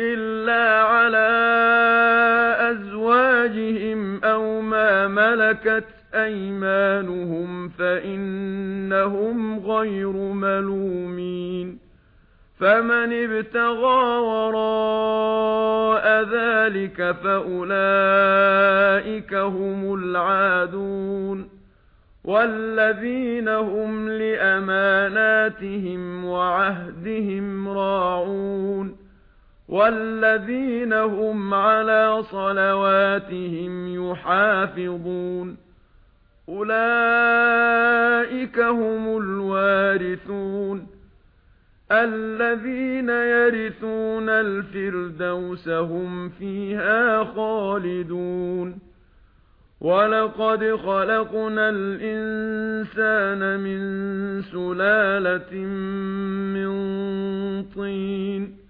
إِلَّا عَلَى أَزْوَاجِهِمْ أَوْ مَا مَلَكَتْ أَيْمَانُهُمْ فَإِنَّهُمْ غَيْرُ مَلُومِينَ فَمَنِ ابْتَغَى وَرَاءَ ذَلِكَ فَأُولَئِكَ هُمُ الْعَادُونَ والذين هم لأماناتهم وعهدهم راعون والذين هم على صلواتهم يحافظون. أولئك هم الوارثون. الذين يرثون الفردوس هم فيها خالدون. وَلَقَدْ خَلَقْنَا الْإِنسَانَ مِنْ سُلَالَةٍ مِنْ طِينٍ.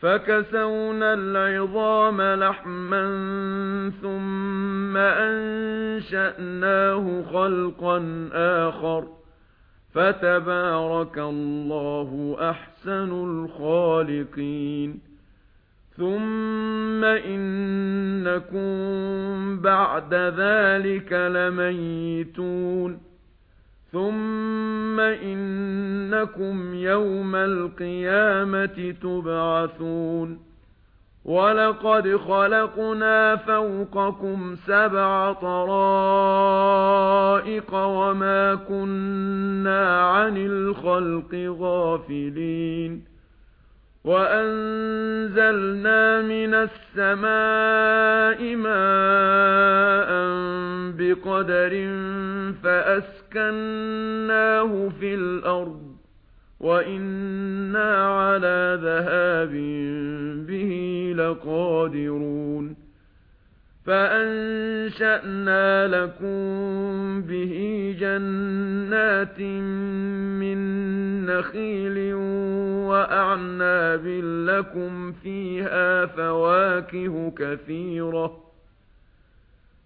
فَكَسَوْنَا الْعِظَامَ لَحْمًا ثُمَّ أَنشَأْنَاهُ خَلْقًا آخَرَ فَتَبَارَكَ اللَّهُ أَحْسَنُ الْخَالِقِينَ ثُمَّ إِنَّكُمْ بَعْدَ ذَلِكَ لَمَيِّتُونَ ثُمَّ إِنَّكُمْ يَوْمَ الْقِيَامَةِ تُبْعَثُونَ وَلَقَدْ خَلَقْنَا فَوْقَكُمْ سَبْعَ طَرَائِقَ وَمَا كُنَّا عَنِ الْخَلْقِ غَافِلِينَ وَأَنزَلْنَا مِنَ السَّمَاءِ مَاءً بِقَدَرٍ فَأَسْقَاهُ مَكَّنَّاهُ فِي الْأَرْضِ وَإِنَّا عَلَى ذَهَابٍ بِهِ لَقَادِرُونَ فَأَنشَأْنَا لَكُم بِهِ جَنَّاتٍ مِّن نَّخِيلٍ وَأَعْنَابٍ لَّكُمْ فِيهَا فَوَاكِهُ كَثِيرَةٌ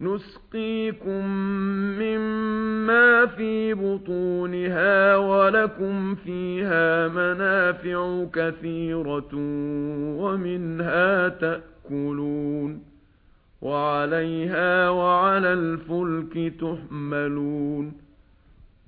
نُسْقِيكُم مِّمَّا فِي بُطُونِهَا وَلَكُمْ فِيهَا مَنَافِعُ كَثِيرَةٌ وَمِنْهَا تَأْكُلُونَ وَعَلَيْهَا وَعَلَى الْفُلْكِ تُحْمَلُونَ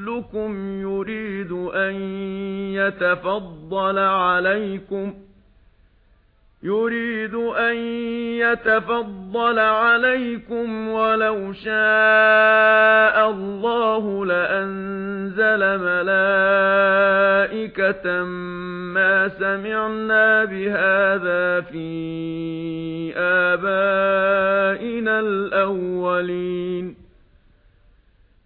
مِثْلُكُمْ يُرِيدُ أَن يَتَفَضَّلَ عَلَيْكُمْ يُرِيدُ أَن يَتَفَضَّلَ عَلَيْكُمْ وَلَوْ شَاءَ اللَّهُ لَأَنزَلَ مَلَائِكَةً مَا سَمِعْنَا بِهَذَا فِي آبَائِنَا الْأَوَّلِينَ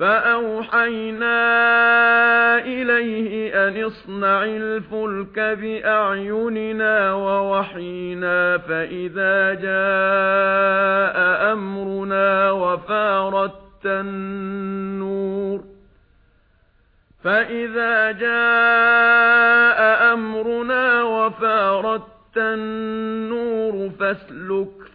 فأوحينا إليه أن اصنع الفلك بأعيننا ووحينا فإذا جاء أمرنا وفاردت النور فإذا جاء أمرنا وفاردت النور فاسلك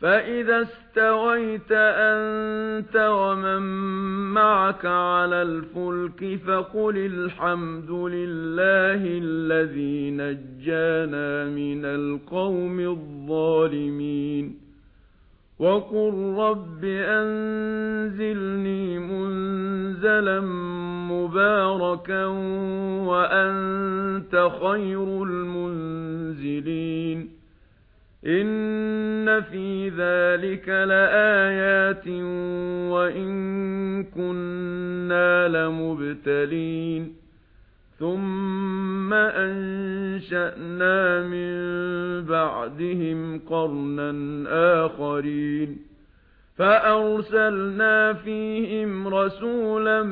فَإِذَا اسْتَوَيْتَ أَنْتَ وَمَن مَّعَكَ عَلَى الْفُلْكِ فَقُلِ الْحَمْدُ لِلَّهِ الَّذِي نَجَّانَا مِنَ الْقَوْمِ الظَّالِمِينَ وَقُل رَّبِّ أَنزِلْنِي مُنزَلًا مُّبَارَكًا وَأَنتَ خَيْرُ الْمُنزِلِينَ ان في ذلك لآيات وان كنا لمبتلين ثم انشأنا من بعدهم قرنا آخرين فأرسلنا فيهم رسولا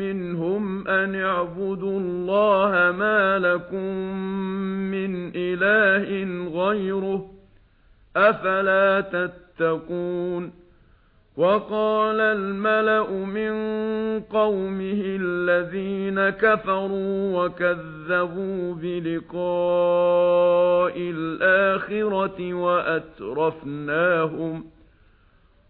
منهم أن اعبدوا الله ما لكم من إله غيره أفلا تتقون وقال الملأ من قومه الذين كفروا وكذبوا بلقاء الآخرة وأترفناهم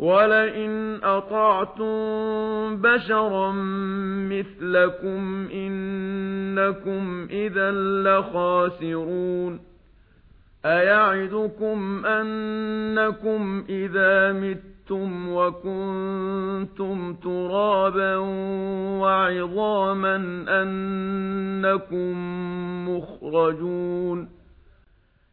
وَلَئِنْ أَطَعْتُمْ بَشَرًا مِثْلَكُمْ إِنَّكُمْ إِذًا لَخَاسِرُونَ أَيَعِدُكُمْ أَنَّكُمْ إِذَا مِتُّمْ وَكُنْتُمْ تُرَابًا وَعِظَامًا أَنَّكُمْ مُخْرَجُونَ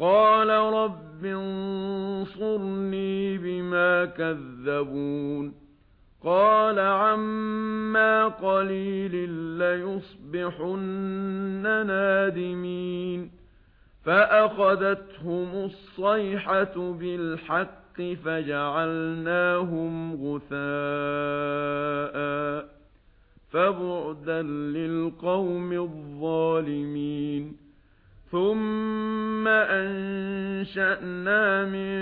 قَالَ رَبِّ انصُرْنِي بِمَا كَذَّبُونِ. قَالَ عَمَّا قَلِيلٍ لَّيُصْبِحُنَّ نَادِمِينَ. فَأَخَذَتْهُمُ الصَّيْحَةُ بِالْحَقِّ فَجَعَلْنَاهُمْ غُثَاءً فَبُعْدًا لِلْقَوْمِ الظَّالِمِينَ. ثُمَّ أَنشَأْنَا مِن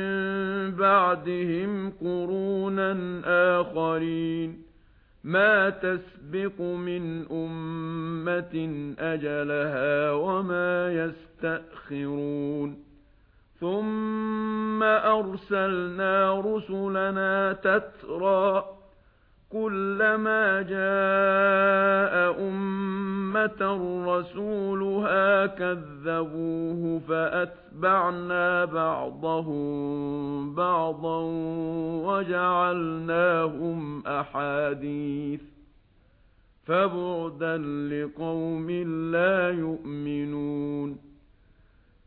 بَعْدِهِمْ قُرُونًا آخَرِينَ مَا تَسْبِقُ مِنْ أُمَّةٍ أَجَلَهَا وَمَا يَسْتَأْخِرُونَ ثُمَّ أَرْسَلْنَا رُسُلَنَا تَتْرَى كُلَّمَا جَاءَ أُمَّةً رَّسُولُهَا كَذَّبُوهُ فَأَتْبَعْنَا بَعْضَهُم بَعْضًا وَجَعَلْنَاهُمْ أَحَادِيثَ فَبُعْدًا لِّقَوْمٍ لَّا يُؤْمِنُونَ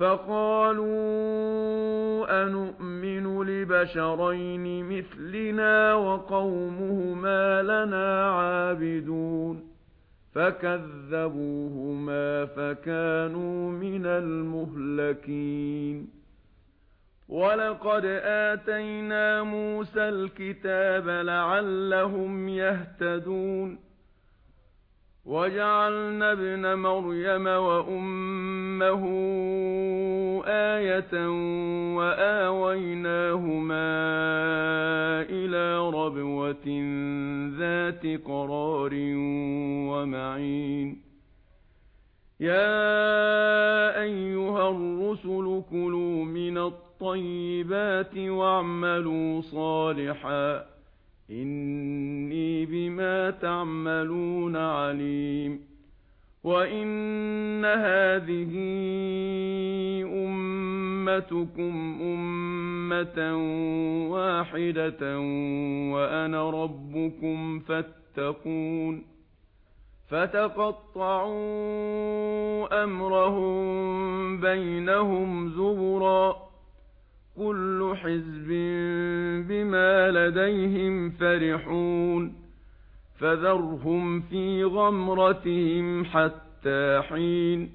فَقَالُوا أَنُؤْمِنُ لِبَشَرَيْنِ مِثْلِنَا وَقَوْمُهُمَا لَنَا عَابِدُونَ فَكَذَّبُوهُمَا فَكَانُوا مِنَ الْمُهْلَكِينَ وَلَقَدْ آتَيْنَا مُوسَى الْكِتَابَ لَعَلَّهُمْ يَهْتَدُونَ وَجَعَلْنَا ابْنَ مَرْيَمَ وَأُمَّهُ آيَةً وَآوَيْنَاهُمَا إِلَى رَبْوَةٍ ذَاتِ قَرَارٍ وَمَعِينٍ يَا أَيُّهَا الرُّسُلُ كُلُوا مِنَ الطَّيِّبَاتِ وَاعْمَلُوا صَالِحًا إِنِّي بِمَا تَعْمَلُونَ عَلِيمٌ وَإِنَّ هَذِهِ أُمَّتُكُمْ أُمَّةً وَاحِدَةً وَأَنَا رَبُّكُمْ فَاتَّقُونِ فَتَقَطَّعُوا أَمْرَهُم بَيْنَهُمْ زُبُرًا كُلُّ حِزْبٍ بِمَا لَدَيْهِمْ فَرِحُونَ فَذَرْهُمْ فِي غَمْرَتِهِمْ حَتَّى حِينٍ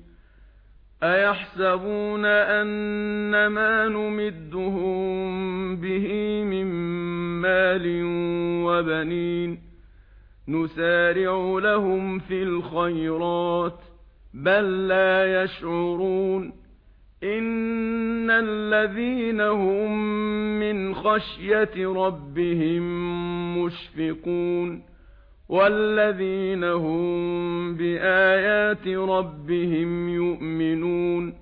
أَيَحْسَبُونَ أَنَّمَا نُمِدُّهُم بِهِ مِن مَّالٍ وَبَنِينَ نُسَارِعُ لَهُمْ فِي الْخَيْرَاتِ بَل لَّا يَشْعُرُونَ ان الذين هم من خشيه ربهم مشفقون والذين هم بايات ربهم يؤمنون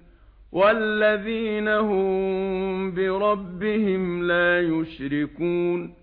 والذين هم بربهم لا يشركون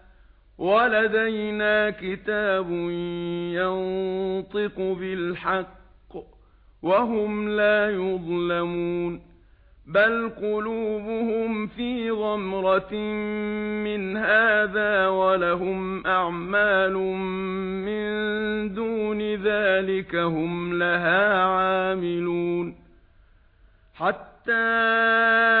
وَلَدَيْنَا كِتَابٌ يَنطِقُ بِالْحَقِّ وَهُمْ لَا يُظْلَمُونَ بَلْ قُلُوبُهُمْ فِي غَمْرَةٍ مِنْ هَذَا وَلَهُمْ أَعْمَالٌ مِنْ دُونِ ذَلِكَ هُمْ لَهَا عَامِلُونَ حَتَّى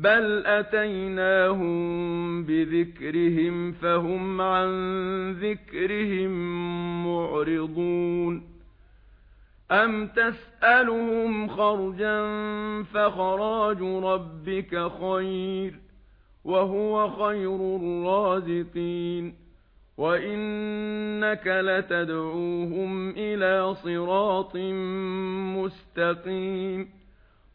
بل أتيناهم بذكرهم فهم عن ذكرهم معرضون أم تسألهم خرجا فخراج ربك خير وهو خير الرازقين وإنك لتدعوهم إلى صراط مستقيم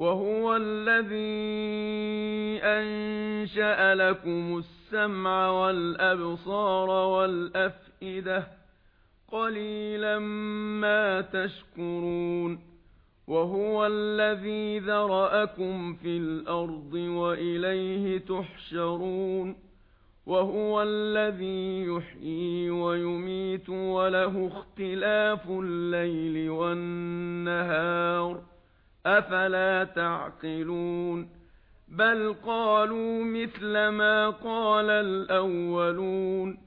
وَهُوَ الَّذِي أَنشَأَ لَكُمُ السَّمْعَ وَالْأَبْصَارَ وَالْأَفْئِدَةَ قَلِيلًا مَا تَشْكُرُونَ وَهُوَ الَّذِي ذَرَأَكُمْ فِي الْأَرْضِ وَإِلَيْهِ تُحْشَرُونَ وَهُوَ الَّذِي يُحْيِي وَيُمِيتُ وَلَهُ اخْتِلَافُ اللَّيْلِ وَالنَّهَارِ أفلا تعقلون بل قالوا مثل ما قال الأولون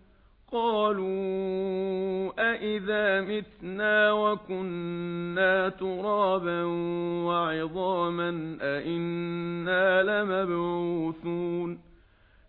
قالوا أئذا متنا وكنا ترابا وعظاما أئنا لمبعوثون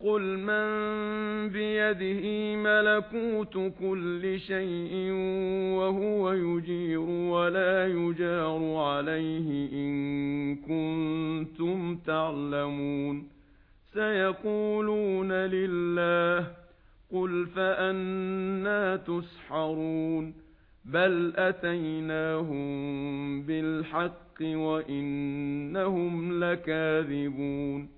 قُلْ مَن بِيَدِهِ مَلَكُوتُ كُلِّ شَيْءٍ وَهُوَ يُجِيرُ وَلَا يُجَارُ عَلَيْهِ إِن كُنتُمْ تَعْلَمُونَ سَيَقُولُونَ لِلَّهِ قُلْ فَأَنَّى تُسْحَرُونَ بَلْ أَتَيْنَاهُم بِالْحَقِّ وَإِنَّهُمْ لَكَاذِبُونَ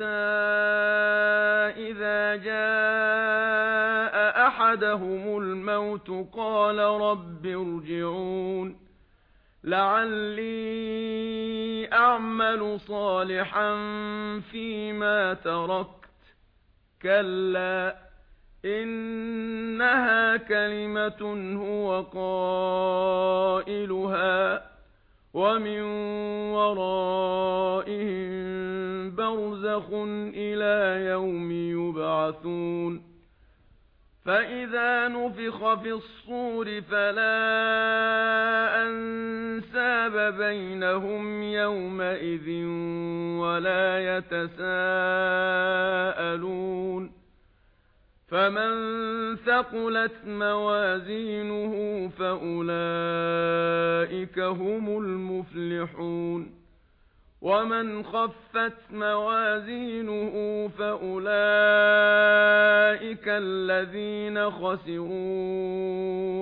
حَتَّى إِذَا جَاءَ أَحَدَهُمُ الْمَوْتُ قَالَ رَبِّ ارْجِعُونِ لَعَلِّي أَعْمَلُ صَالِحًا فِيمَا تَرَكْتُ كَلَّا إِنَّهَا كَلِمَةٌ هُوَ قَائِلُهَا وَمِن وَرَائِهِم بَرْزَخٌ إِلَى يَوْمِ يُبْعَثُونَ فَإِذَا نُفِخَ فِي الصُّورِ فَلَا أَنسَابَ بَيْنَهُمْ يَوْمَئِذٍ وَلَا يَتَسَاءَلُونَ فَمَن ثَقُلَتْ مَوَازِينُهُ فَأُولَئِكَ هُمُ الْمُفْلِحُونَ وَمَن خَفَّتْ مَوَازِينُهُ فَأُولَئِكَ الَّذِينَ خَسِرُوا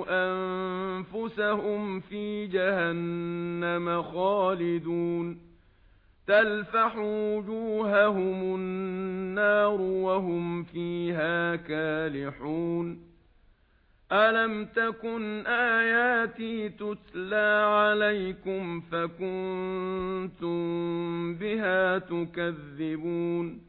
أَنفُسَهُمْ فِي جَهَنَّمَ خَالِدُونَ تَلْفَحُ وُجُوهَهُمُ النَّارُ وَهُمْ فِيهَا كَالِحُونَ. أَلَمْ تَكُنْ آيَاتِي تُتْلَى عَلَيْكُمْ فَكُنْتُمْ بِهَا تُكَذِّبُونَ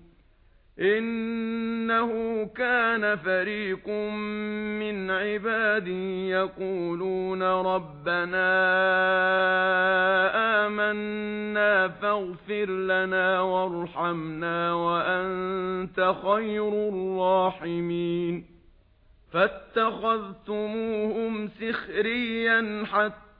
إِنَّهُ كَانَ فَرِيقٌ مِنْ عِبَادِي يَقُولُونَ رَبَّنَا آمَنَّا فَاغْفِرْ لَنَا وَارْحَمْنَا وَأَنْتَ خَيْرُ الرَّاحِمِينَ فَاتَّخَذْتُمُوهُمْ سِخْرِيًّا حَتَّى